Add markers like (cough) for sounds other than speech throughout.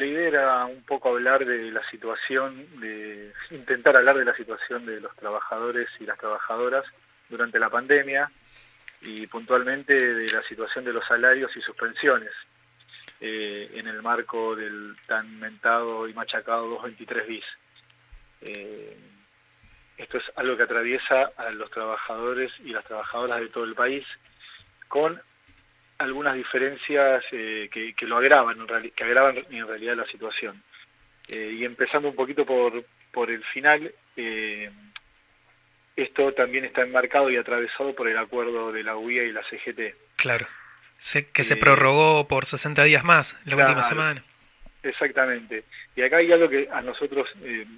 La idea era un poco hablar de la situación, de intentar hablar de la situación de los trabajadores y las trabajadoras durante la pandemia y puntualmente de la situación de los salarios y suspensiones eh, en el marco del tan mentado y machacado 223 bis. Eh, esto es algo que atraviesa a los trabajadores y las trabajadoras de todo el país con algunas diferencias eh, que, lo agravan, que agravan en realidad la situación. Eh, y empezando un poquito por, por el final, eh, esto también está enmarcado y atravesado por el acuerdo de la UIA y la CGT. Claro, que se prorrogó por 60 días más la última semana. Exactamente. Y acá hay algo que a nosotros,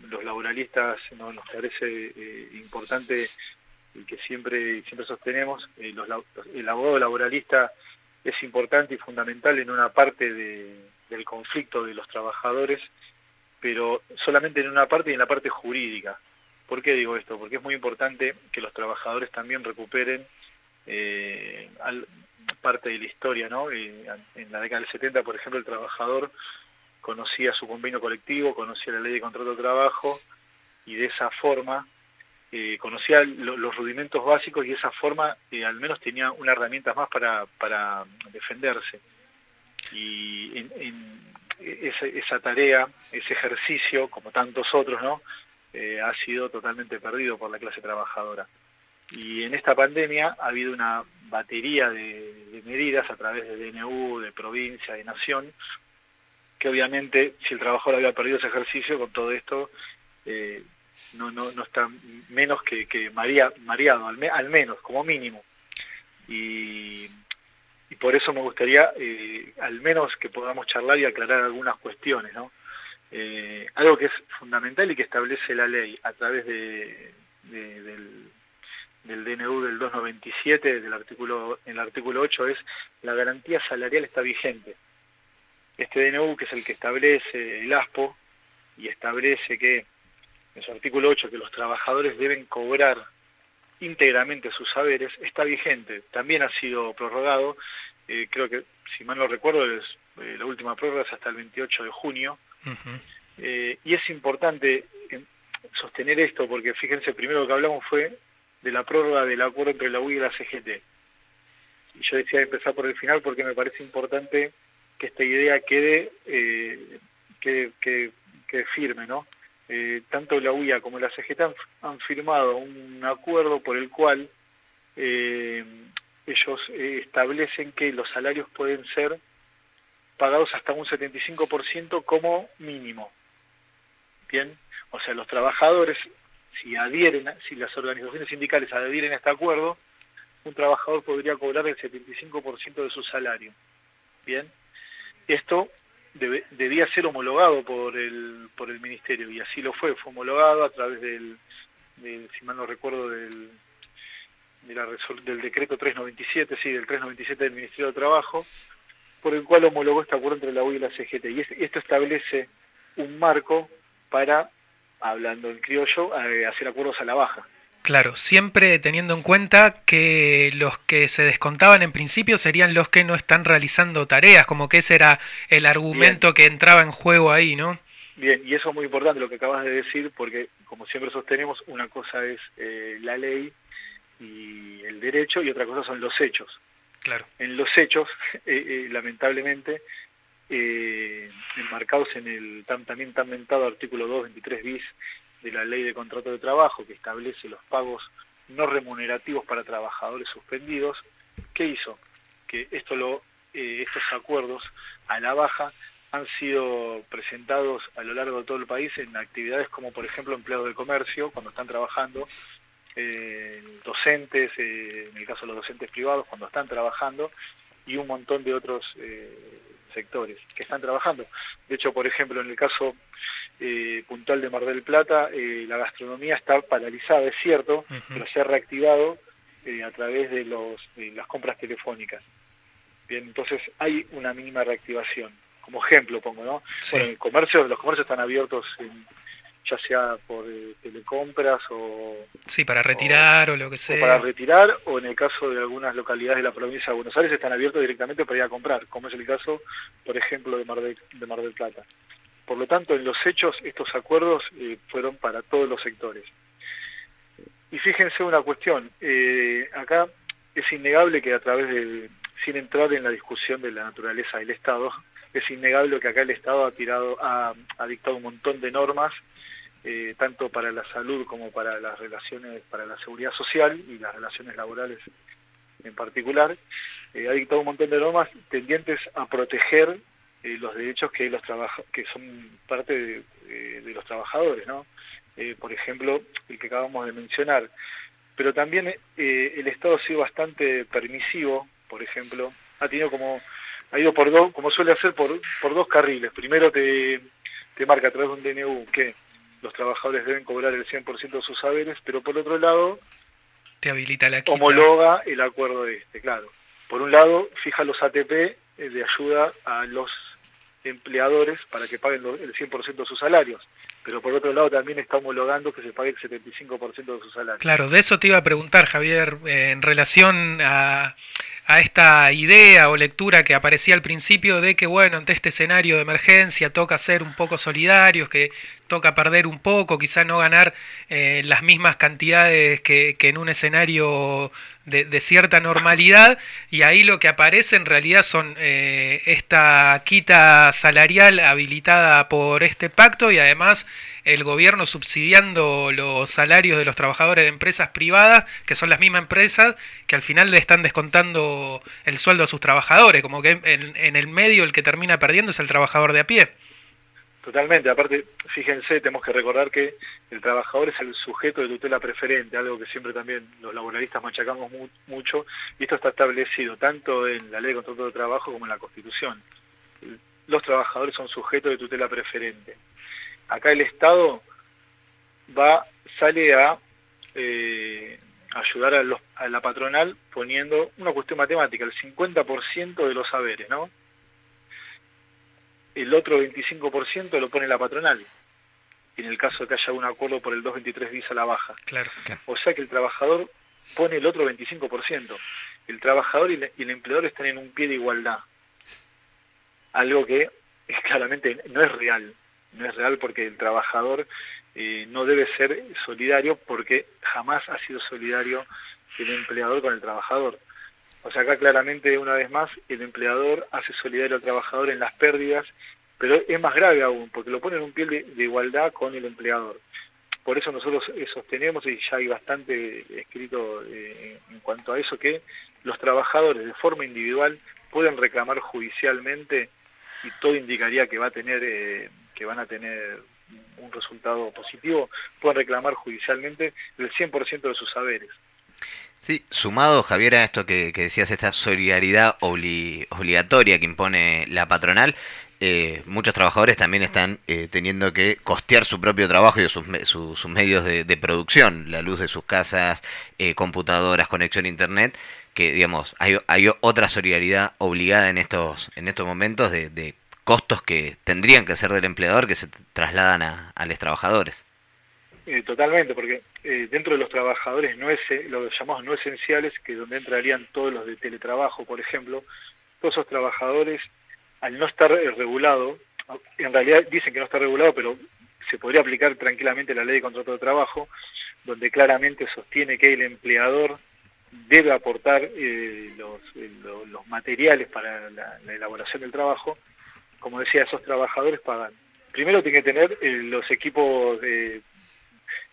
los laboralistas, nos parece importante y que siempre, siempre sostenemos. el abogado laboralista es importante y fundamental en una parte del conflicto de los trabajadores, pero solamente en una parte y en la parte jurídica. ¿Por qué digo esto? Porque es muy importante que los trabajadores también recuperen eh, parte de la historia, ¿no? Eh, en la década del 70, por ejemplo, el trabajador conocía su convenio colectivo, conocía la ley de contrato de trabajo y de esa forma eh, conocía los rudimentos básicos y de esa forma eh, al menos tenía una herramienta más para, para defenderse. Y esa, tarea, ese ejercicio, como tantos otros, ¿no? Eh, ha sido totalmente perdido por la clase trabajadora. Y en esta pandemia ha habido una batería de, medidas a través de DNU, de provincia, de nación, que obviamente si el trabajador había perdido ese ejercicio, con todo esto no, no, no está menos que, que mareado, al, menos, como mínimo. Y, por eso me gustaría eh, al menos que podamos charlar y aclarar algunas cuestiones. ¿no? Eh, algo que es fundamental y que establece la ley a través de, del, del DNU del 297, del artículo, el artículo 8, es la garantía salarial está vigente. Este DNU, que es el que establece el ASPO, y establece que en su artículo 8, que los trabajadores deben cobrar íntegramente sus saberes, está vigente. También ha sido prorrogado, eh, creo que, si mal no recuerdo, es, eh, la última prórroga es hasta el 28 de junio. Eh, y es importante sostener esto, porque fíjense, primero que hablamos fue de la prórroga del acuerdo entre la UI y la CGT. Y yo decía empezar por el final porque me parece importante que esta idea quede, quede, quede firme, ¿no? Eh, tanto la UIA como la CGT han, firmado un acuerdo por el cual eh, ellos eh, establecen que los salarios pueden ser pagados hasta un 75% como mínimo. Bien, o sea, los trabajadores, si adhieren, si las organizaciones sindicales adhieren a este acuerdo, un trabajador podría cobrar el 75% de su salario. Bien, esto debía ser homologado por el, por el Ministerio y así lo fue, fue homologado a través del, si mal no recuerdo, del, del decreto 397, sí, del 397 del Ministerio de Trabajo, por el cual homologó este acuerdo entre la UI y la CGT. Y esto establece un marco para, hablando en criollo, eh, hacer acuerdos a la baja. Claro, siempre teniendo en cuenta que los que se descontaban en principio serían los que no están realizando tareas, como que ese era el argumento que entraba en juego ahí, ¿no? Bien, y eso es muy importante lo que acabas de decir, porque como siempre sostenemos, una cosa es eh, la ley y el derecho y otra cosa son los hechos. Claro. En los hechos, (laughs) eh, eh, lamentablemente, enmarcados en el también tan mentado artículo 223 bis de la Ley de Contrato de Trabajo que establece los pagos no remunerativos para trabajadores suspendidos, ¿qué hizo? Que esto lo, eh, estos acuerdos a la baja han sido presentados a lo largo de todo el país en actividades como por ejemplo empleados de comercio cuando están trabajando, eh, docentes, eh, en el caso de los docentes privados cuando están trabajando y un montón de otros sectores que están trabajando. De hecho, por ejemplo, en el caso eh, puntual de Mar del Plata, eh, la gastronomía está paralizada, es cierto, pero se ha reactivado eh, a través de, los, las compras telefónicas. Bien, entonces hay una mínima reactivación. Como ejemplo pongo, ¿no? el comercio, los comercios están abiertos ya sea por eh, telecompras o... Sí, para retirar o, lo que sea. para retirar, o en el caso de algunas localidades de la provincia de Buenos Aires están abiertos directamente para ir a comprar, como es el caso, por ejemplo, de Mar, de, Mar del Plata. Por lo tanto, en los hechos, estos acuerdos eh, fueron para todos los sectores. Y fíjense una cuestión, eh, acá es innegable que a través del, sin entrar en la discusión de la naturaleza del Estado, es innegable que acá el Estado ha tirado, ha, dictado un montón de normas, eh, tanto para la salud como para las relaciones, para la seguridad social y las relaciones laborales en particular, eh, ha dictado un montón de normas tendientes a proteger los derechos que los que son parte de, los trabajadores, ¿no? por ejemplo, el que acabamos de mencionar, pero también eh, el Estado ha sido bastante permisivo, por ejemplo, ha tenido como, ha ido por dos, como suele hacer, por, por dos carriles. Primero te, te marca a través de un DNU que los trabajadores deben cobrar el 100% de sus saberes, pero por otro lado, te habilita la homologa el acuerdo de este, claro. Por un lado, fija los ATP eh, de ayuda a los empleadores para que paguen el 100% de sus salarios pero por otro lado también está homologando que se pague el 75% de su salario. Claro, de eso te iba a preguntar, Javier, eh, en relación a, a esta idea o lectura que aparecía al principio de que, bueno, ante este escenario de emergencia toca ser un poco solidarios, que toca perder un poco, quizá no ganar eh, las mismas cantidades que, en un escenario de, cierta normalidad, y ahí lo que aparece en realidad son eh, esta quita salarial habilitada por este pacto y además el gobierno subsidiando los salarios de los trabajadores de empresas privadas, que son las mismas empresas que al final le están descontando el sueldo a sus trabajadores, como que en, el medio el que termina perdiendo es el trabajador de a pie. Totalmente, aparte, fíjense, tenemos que recordar que el trabajador es el sujeto de tutela preferente, algo que siempre también los laboralistas machacamos mucho, y esto está establecido tanto en la ley de contrato de trabajo como en la Constitución. Los trabajadores son sujetos de tutela preferente acá el Estado va, sale a eh, ayudar a, la patronal poniendo una cuestión matemática, el 50% de los saberes, ¿no? El otro 25% lo pone la patronal, en el caso de que haya un acuerdo por el 223 bis a la baja. Claro, O sea que el trabajador pone el otro 25%. El trabajador y, y el empleador están en un pie de igualdad. Algo que (laughs) claramente no es real no es real porque el trabajador eh, no debe ser solidario porque jamás ha sido solidario el empleador con el trabajador. O sea, acá claramente, una vez más, el empleador hace solidario al trabajador en las pérdidas, pero es más grave aún, porque lo pone en un pie de, igualdad con el empleador. Por eso nosotros eh, sostenemos, y ya hay bastante escrito eh, en cuanto a eso, que los trabajadores de forma individual pueden reclamar judicialmente y todo indicaría que va a tener van a tener un resultado positivo, pueden reclamar judicialmente el 100% de sus saberes. Sí, sumado Javier a esto que, decías, esta solidaridad obligatoria que impone la patronal, eh, muchos trabajadores también están eh, teniendo que costear su propio trabajo y sus, medios de, producción, la luz de sus casas, eh, computadoras, conexión a internet, que digamos, hay, otra solidaridad obligada en estos, en estos momentos de costos que tendrían que ser del empleador que se trasladan a, los trabajadores. Eh, totalmente, porque eh, dentro de los trabajadores no es, eh, los llamados no esenciales, que donde entrarían todos los de teletrabajo, por ejemplo, todos esos trabajadores, al no estar regulado, en realidad dicen que no está regulado, pero se podría aplicar tranquilamente la ley de contrato de trabajo, donde claramente sostiene que el empleador debe aportar los, los, materiales para la elaboración del trabajo, como decía, esos trabajadores pagan. Primero tienen que tener eh, los equipos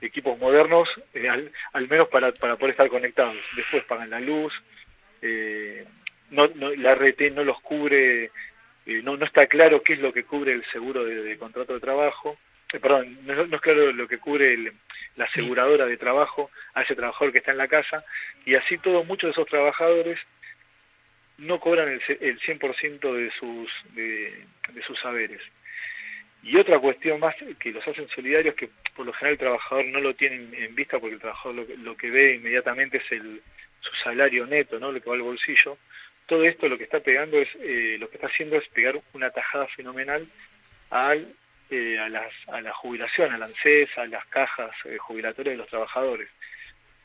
equipos modernos, eh, al, menos para, poder estar conectados. Después pagan la luz, eh, no, la RT no los cubre, no, no está claro qué es lo que cubre el seguro de, contrato de trabajo, perdón, no, es claro lo que cubre la aseguradora de trabajo a ese trabajador que está en la casa, y así todos muchos de esos trabajadores no cobran el, 100% de sus, de, sus saberes. Y otra cuestión más que los hacen solidarios, que por lo general el trabajador no lo tiene en vista porque el trabajador lo, que ve inmediatamente es el, su salario neto, ¿no? lo que va al bolsillo. Todo esto lo que está pegando es, eh, lo que está haciendo es pegar una tajada fenomenal al eh, a, las, a la jubilación, al ANSES, a las cajas eh, jubilatorias de los trabajadores.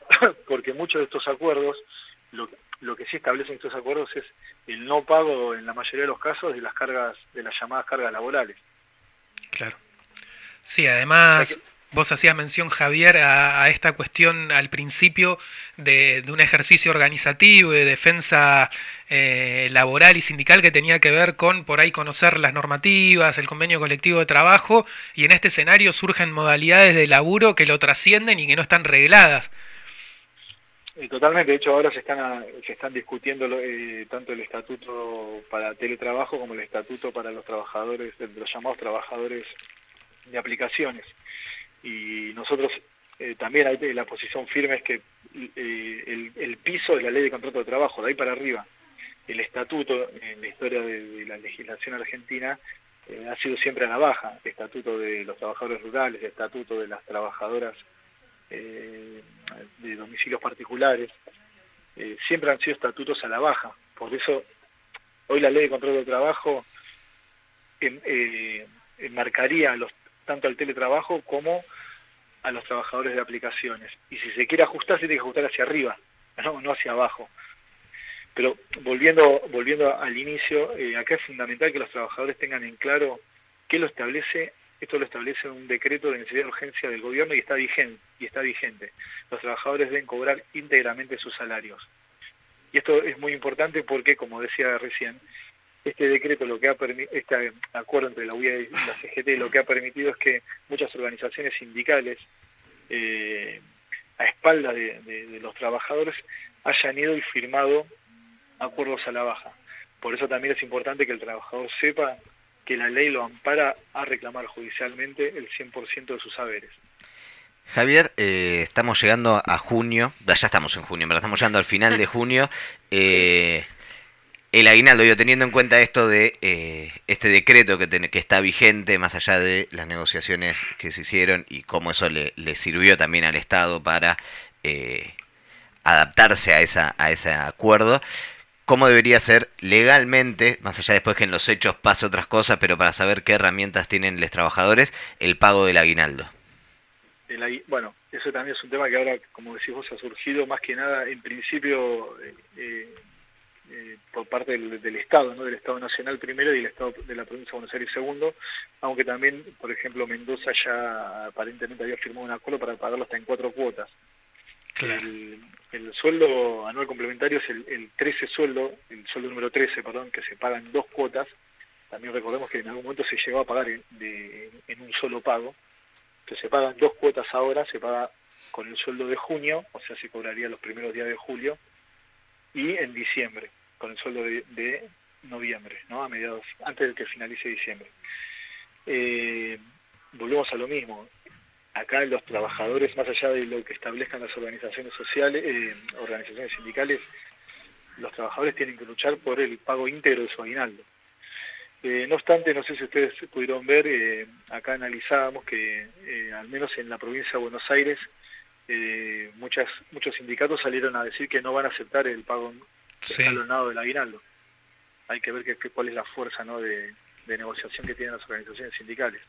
(coughs) Porque muchos de estos acuerdos, lo, lo que sí establecen estos acuerdos es el no pago en la mayoría de los casos de las cargas, de las llamadas cargas laborales. Claro. Sí, además Vos hacías mención, Javier, a, esta cuestión al principio de, un ejercicio organizativo, de defensa eh, laboral y sindical que tenía que ver con por ahí conocer las normativas, el convenio colectivo de trabajo, y en este escenario surgen modalidades de laburo que lo trascienden y que no están regladas. Totalmente, de hecho ahora se están, se están discutiendo eh, tanto el estatuto para teletrabajo como el estatuto para los trabajadores, los llamados trabajadores de aplicaciones y nosotros eh, también hay la posición firme es que eh, el, piso es la ley de contrato de trabajo, de ahí para arriba. El estatuto en la historia de, la legislación argentina ha sido siempre a la baja, el estatuto de los trabajadores rurales, el estatuto de las trabajadoras de domicilios particulares, siempre han sido estatutos a la baja. Por eso hoy la ley de contrato de trabajo enmarcaría los tanto al teletrabajo como a los trabajadores de aplicaciones. Y si se quiere ajustar, se tiene que ajustar hacia arriba, no, no hacia abajo. Pero volviendo, volviendo al inicio, eh, acá es fundamental que los trabajadores tengan en claro qué lo establece, esto lo establece un decreto de necesidad de urgencia del gobierno y está vigente, y está vigente. Los trabajadores deben cobrar íntegramente sus salarios. Y esto es muy importante porque, como decía recién, este decreto, lo que ha este acuerdo entre la UIA y la CGT, lo que ha permitido es que muchas organizaciones sindicales, eh, a espalda de, los trabajadores, hayan ido y firmado acuerdos a la baja. Por eso también es importante que el trabajador sepa que la ley lo ampara a reclamar judicialmente el 100% de sus saberes. Javier, eh, estamos llegando a junio, ya estamos en junio, pero estamos llegando al final de junio. (laughs) Eh, el aguinaldo, yo teniendo en cuenta esto de eh, este decreto que, que, está vigente, más allá de las negociaciones que se hicieron y cómo eso le, sirvió también al Estado para eh, adaptarse a, esa, a ese acuerdo, cómo debería ser legalmente, más allá después que en los hechos pase otras cosas, pero para saber qué herramientas tienen los trabajadores, el pago del aguinaldo. bueno, eso también es un tema que ahora, como decís vos, ha surgido más que nada, en principio... Eh, eh, por parte del, Estado, ¿no? del Estado Nacional primero y del Estado de la provincia de Buenos Aires segundo, aunque también, por ejemplo, Mendoza ya aparentemente había firmado un acuerdo para pagarlo hasta en cuatro cuotas. El, sueldo anual complementario es el, 13 sueldo, el sueldo número 13, perdón, que se paga en dos cuotas. También recordemos que en algún momento se llegó a pagar en, en un solo pago, que se pagan dos cuotas ahora, se paga con el sueldo de junio, o sea, se cobraría los primeros días de julio, y en diciembre, con el sueldo de, noviembre, ¿no? a mediados, antes de que finalice diciembre. Eh, volvemos a lo mismo. Acá los trabajadores, más allá de lo que establezcan las organizaciones sociales, eh, organizaciones sindicales, los trabajadores tienen que luchar por el pago íntegro de su aguinaldo. Eh, no obstante, no sé si ustedes pudieron ver, acá analizábamos que al menos en la provincia de Buenos Aires eh, muchas, muchos sindicatos salieron a decir que no van a aceptar el pago escalonado del aguinaldo. Hay que ver que, cuál es la fuerza ¿no? de, de negociación que tienen las organizaciones sindicales.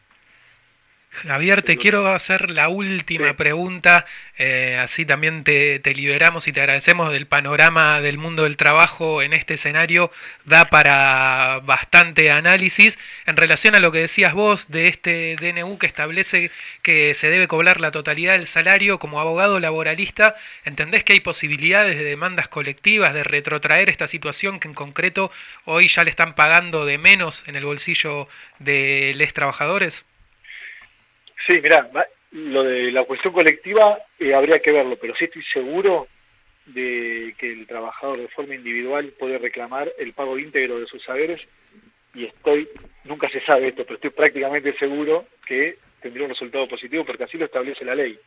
Javier, te quiero hacer la última pregunta, eh, así también te, liberamos y te agradecemos del panorama del mundo del trabajo en este escenario, da para bastante análisis. En relación a lo que decías vos de este DNU que establece que se debe cobrar la totalidad del salario como abogado laboralista, ¿entendés que hay posibilidades de demandas colectivas, de retrotraer esta situación que en concreto hoy ya le están pagando de menos en el bolsillo de los trabajadores? Sí, mira, lo de la cuestión colectiva eh, habría que verlo, pero sí estoy seguro de que el trabajador de forma individual puede reclamar el pago íntegro de sus saberes y estoy, nunca se sabe esto, pero estoy prácticamente seguro que tendría un resultado positivo porque así lo establece la ley.